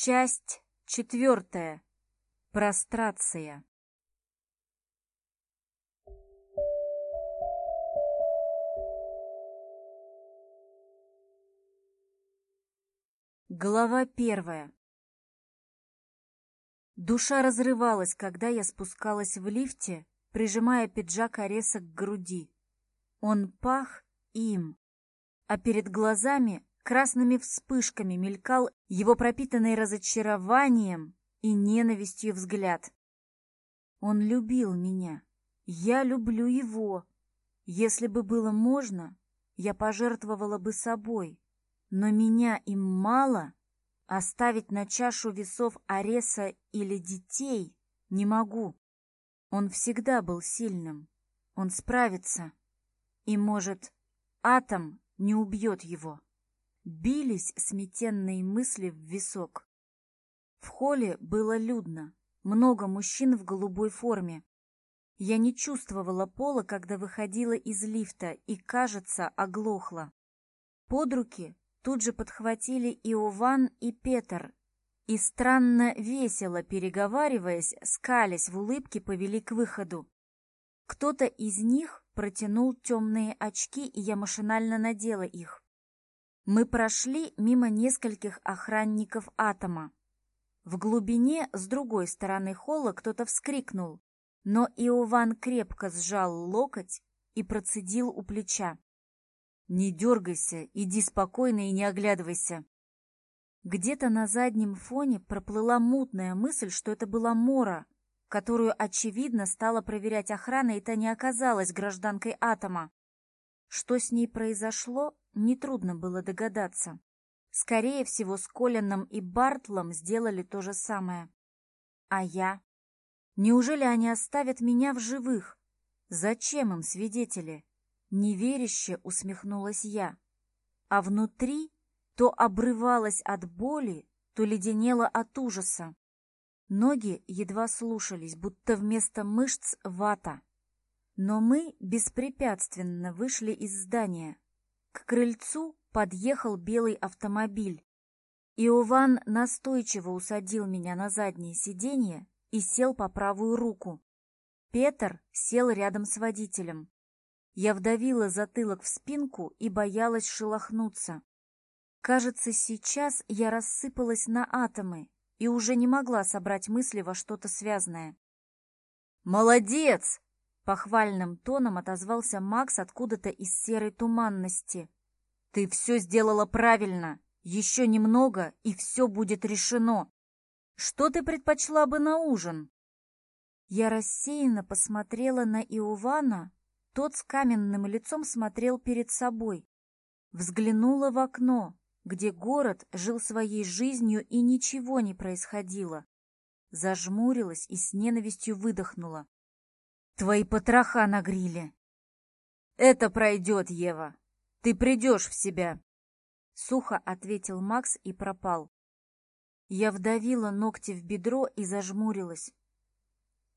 Часть четвертая. Прострация. Глава первая. Душа разрывалась, когда я спускалась в лифте, прижимая пиджак Ареса к груди. Он пах им, а перед глазами красными вспышками мелькал его пропитанный разочарованием и ненавистью взгляд. Он любил меня. Я люблю его. Если бы было можно, я пожертвовала бы собой. Но меня им мало. Оставить на чашу весов Ареса или детей не могу. Он всегда был сильным. Он справится. И, может, атом не убьет его бились сметенные мысли в висок. В холле было людно, много мужчин в голубой форме. Я не чувствовала пола, когда выходила из лифта и, кажется, оглохла. Под руки тут же подхватили Иован и Петр, и странно весело переговариваясь, скались в улыбке, повели к выходу. Кто-то из них протянул темные очки, и я машинально надела их. Мы прошли мимо нескольких охранников атома. В глубине с другой стороны холла кто-то вскрикнул, но Иован крепко сжал локоть и процедил у плеча. «Не дергайся, иди спокойно и не оглядывайся». Где-то на заднем фоне проплыла мутная мысль, что это была Мора, которую, очевидно, стала проверять охрана, и та не оказалась гражданкой Атома. Что с ней произошло, Нетрудно было догадаться. Скорее всего, с Колином и Бартлом сделали то же самое. А я? Неужели они оставят меня в живых? Зачем им свидетели? Неверяще усмехнулась я. А внутри то обрывалась от боли, то леденела от ужаса. Ноги едва слушались, будто вместо мышц вата. Но мы беспрепятственно вышли из здания. К крыльцу подъехал белый автомобиль. Иован настойчиво усадил меня на заднее сиденье и сел по правую руку. Петр сел рядом с водителем. Я вдавила затылок в спинку и боялась шелохнуться. Кажется, сейчас я рассыпалась на атомы и уже не могла собрать мысли во что-то связанное. «Молодец!» Похвальным тоном отозвался Макс откуда-то из серой туманности. «Ты все сделала правильно! Еще немного, и все будет решено! Что ты предпочла бы на ужин?» Я рассеянно посмотрела на Иована. Тот с каменным лицом смотрел перед собой. Взглянула в окно, где город жил своей жизнью и ничего не происходило. Зажмурилась и с ненавистью выдохнула. Твои потроха на гриле. Это пройдет, Ева. Ты придешь в себя. Сухо ответил Макс и пропал. Я вдавила ногти в бедро и зажмурилась.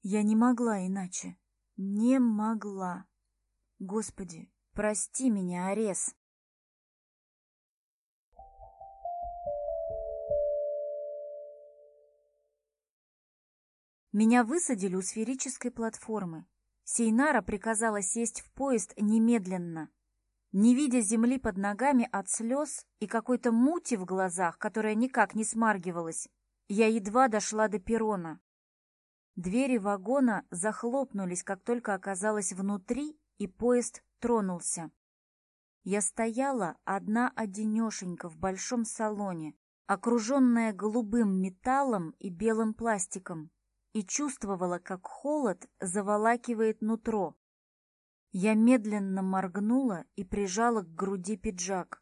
Я не могла иначе. Не могла. Господи, прости меня, Арес. Меня высадили у сферической платформы. Сейнара приказала сесть в поезд немедленно. Не видя земли под ногами от слез и какой-то мути в глазах, которая никак не смаргивалась, я едва дошла до перрона. Двери вагона захлопнулись, как только оказалась внутри, и поезд тронулся. Я стояла одна-одинешенька в большом салоне, окруженная голубым металлом и белым пластиком и чувствовала, как холод заволакивает нутро. Я медленно моргнула и прижала к груди пиджак,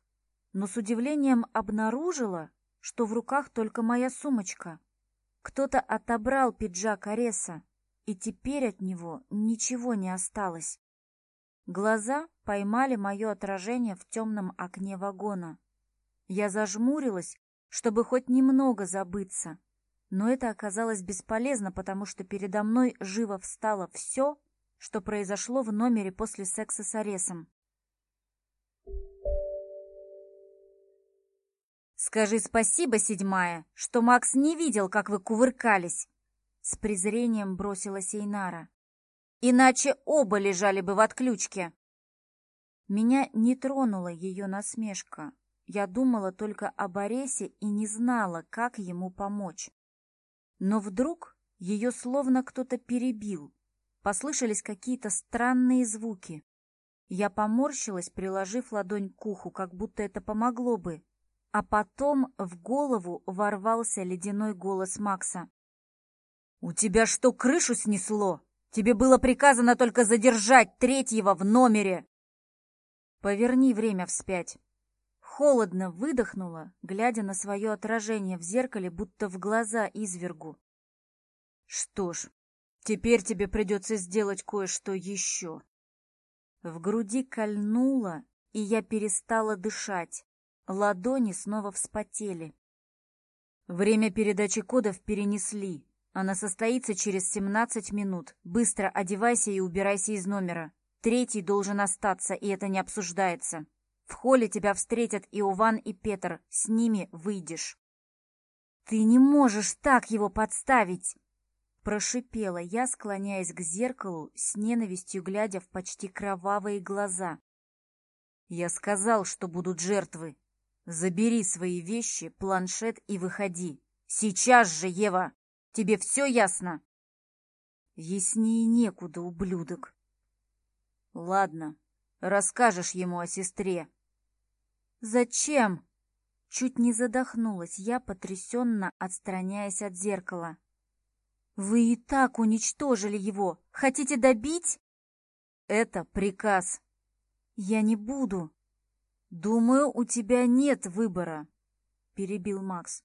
но с удивлением обнаружила, что в руках только моя сумочка. Кто-то отобрал пиджак Ареса, и теперь от него ничего не осталось. Глаза поймали мое отражение в темном окне вагона. Я зажмурилась, чтобы хоть немного забыться, но это оказалось бесполезно, потому что передо мной живо встало все, что произошло в номере после секса с Аресом. «Скажи спасибо, седьмая, что Макс не видел, как вы кувыркались!» С презрением бросилась Эйнара. «Иначе оба лежали бы в отключке!» Меня не тронула ее насмешка. Я думала только об Аресе и не знала, как ему помочь. Но вдруг ее словно кто-то перебил. Послышались какие-то странные звуки. Я поморщилась, приложив ладонь к уху, как будто это помогло бы. А потом в голову ворвался ледяной голос Макса. «У тебя что, крышу снесло? Тебе было приказано только задержать третьего в номере!» «Поверни время вспять», Холодно выдохнула, глядя на свое отражение в зеркале, будто в глаза извергу. Что ж, теперь тебе придется сделать кое-что еще. В груди кольнуло, и я перестала дышать. Ладони снова вспотели. Время передачи кодов перенесли. Она состоится через 17 минут. Быстро одевайся и убирайся из номера. Третий должен остаться, и это не обсуждается. В холле тебя встретят Иован и Петр, с ними выйдешь». «Ты не можешь так его подставить!» Прошипела я, склоняясь к зеркалу, с ненавистью глядя в почти кровавые глаза. «Я сказал, что будут жертвы. Забери свои вещи, планшет и выходи. Сейчас же, Ева! Тебе все ясно?» «Яснее некуда, ублюдок!» «Ладно, расскажешь ему о сестре», Зачем? Чуть не задохнулась я, потрясенно отстраняясь от зеркала. Вы и так уничтожили его. Хотите добить? Это приказ. Я не буду. Думаю, у тебя нет выбора, перебил Макс.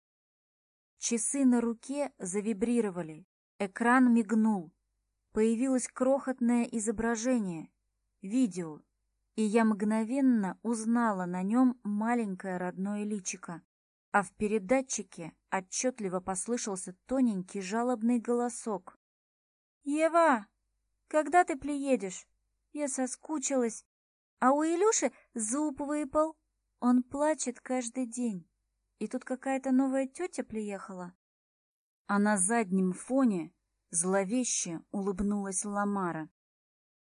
Часы на руке завибрировали. Экран мигнул. Появилось крохотное изображение. Видео и я мгновенно узнала на нем маленькое родное личико, а в передатчике отчетливо послышался тоненький жалобный голосок. «Ева, когда ты приедешь? Я соскучилась, а у Илюши зуб выпал. Он плачет каждый день, и тут какая-то новая тетя приехала». А на заднем фоне зловеще улыбнулась Ламара.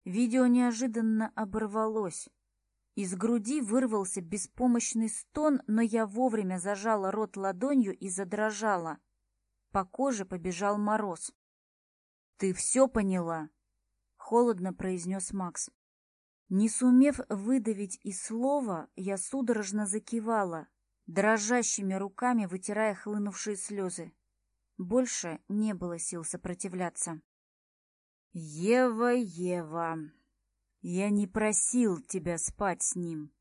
Видео неожиданно оборвалось. Из груди вырвался беспомощный стон, но я вовремя зажала рот ладонью и задрожала. По коже побежал мороз. «Ты все поняла?» — холодно произнес Макс. Не сумев выдавить и слова, я судорожно закивала, дрожащими руками вытирая хлынувшие слезы. Больше не было сил сопротивляться. «Ева, Ева, я не просил тебя спать с ним!»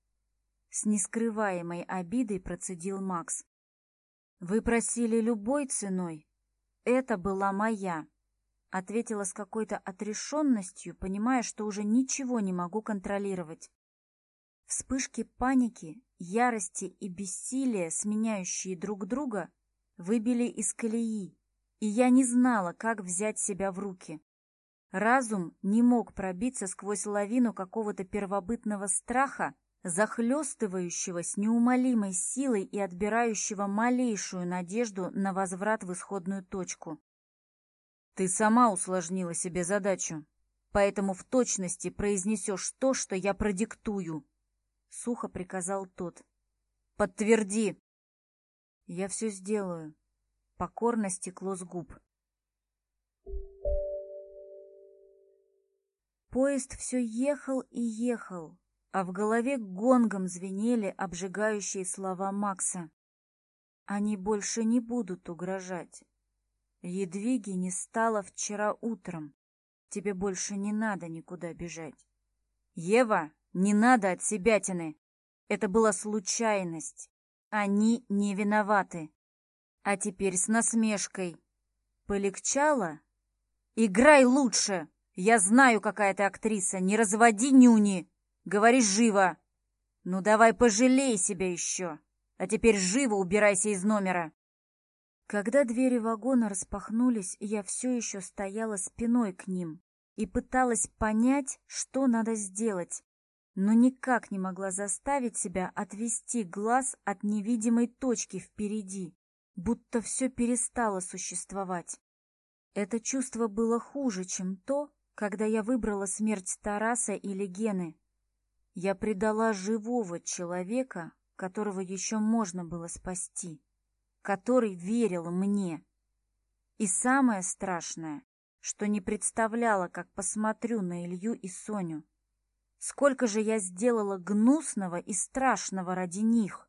С нескрываемой обидой процедил Макс. «Вы просили любой ценой. Это была моя!» Ответила с какой-то отрешенностью, понимая, что уже ничего не могу контролировать. Вспышки паники, ярости и бессилия, сменяющие друг друга, выбили из колеи, и я не знала, как взять себя в руки. Разум не мог пробиться сквозь лавину какого-то первобытного страха, захлестывающего с неумолимой силой и отбирающего малейшую надежду на возврат в исходную точку. «Ты сама усложнила себе задачу, поэтому в точности произнесешь то, что я продиктую», — сухо приказал тот. «Подтверди!» «Я все сделаю». Покорно стекло с губ. Поезд все ехал и ехал, а в голове гонгом звенели обжигающие слова Макса. «Они больше не будут угрожать. Едвиги не стало вчера утром. Тебе больше не надо никуда бежать». «Ева, не надо от себятины! Это была случайность. Они не виноваты. А теперь с насмешкой. Полегчало? Играй лучше!» Я знаю, какая ты актриса. Не разводи нюни. Говори живо. Ну давай пожалей себя еще. А теперь живо убирайся из номера. Когда двери вагона распахнулись, я все еще стояла спиной к ним и пыталась понять, что надо сделать, но никак не могла заставить себя отвести глаз от невидимой точки впереди, будто все перестало существовать. Это чувство было хуже, чем то, когда я выбрала смерть Тараса или Гены. Я предала живого человека, которого еще можно было спасти, который верил мне. И самое страшное, что не представляла, как посмотрю на Илью и Соню. Сколько же я сделала гнусного и страшного ради них.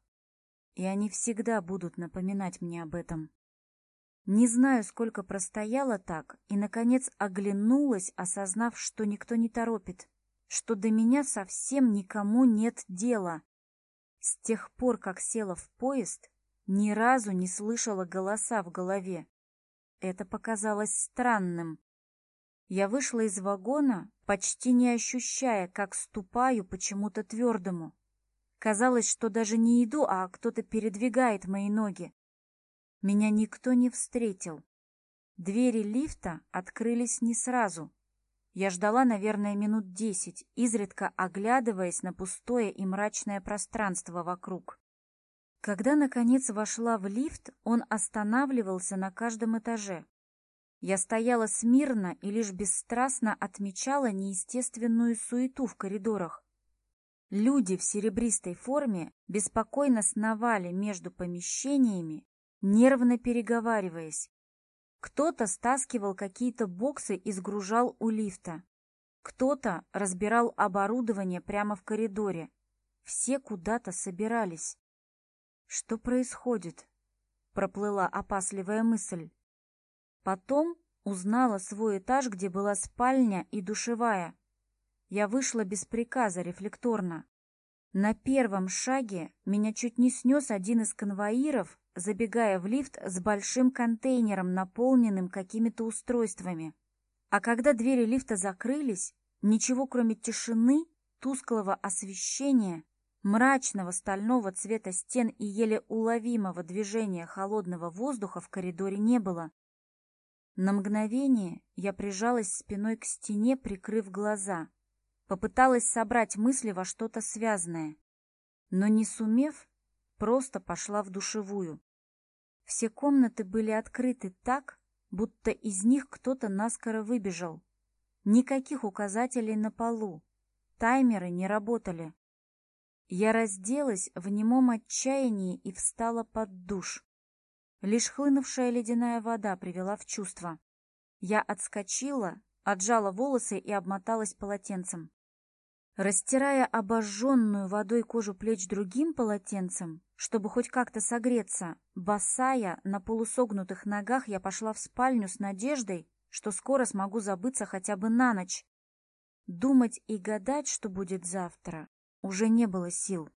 И они всегда будут напоминать мне об этом. Не знаю, сколько простояла так и, наконец, оглянулась, осознав, что никто не торопит, что до меня совсем никому нет дела. С тех пор, как села в поезд, ни разу не слышала голоса в голове. Это показалось странным. Я вышла из вагона, почти не ощущая, как ступаю почему-то твердому. Казалось, что даже не иду, а кто-то передвигает мои ноги. Меня никто не встретил. Двери лифта открылись не сразу. Я ждала, наверное, минут десять, изредка оглядываясь на пустое и мрачное пространство вокруг. Когда, наконец, вошла в лифт, он останавливался на каждом этаже. Я стояла смирно и лишь бесстрастно отмечала неестественную суету в коридорах. Люди в серебристой форме беспокойно сновали между помещениями, нервно переговариваясь. Кто-то стаскивал какие-то боксы и сгружал у лифта. Кто-то разбирал оборудование прямо в коридоре. Все куда-то собирались. Что происходит? Проплыла опасливая мысль. Потом узнала свой этаж, где была спальня и душевая. Я вышла без приказа рефлекторно. На первом шаге меня чуть не снес один из конвоиров, забегая в лифт с большим контейнером, наполненным какими-то устройствами. А когда двери лифта закрылись, ничего кроме тишины, тусклого освещения, мрачного стального цвета стен и еле уловимого движения холодного воздуха в коридоре не было. На мгновение я прижалась спиной к стене, прикрыв глаза — Попыталась собрать мысли во что-то связанное, но не сумев, просто пошла в душевую. Все комнаты были открыты так, будто из них кто-то наскоро выбежал. Никаких указателей на полу, таймеры не работали. Я разделась в немом отчаянии и встала под душ. Лишь хлынувшая ледяная вода привела в чувство. Я отскочила отжала волосы и обмоталась полотенцем. Растирая обожженную водой кожу плеч другим полотенцем, чтобы хоть как-то согреться, босая, на полусогнутых ногах я пошла в спальню с надеждой, что скоро смогу забыться хотя бы на ночь. Думать и гадать, что будет завтра, уже не было сил.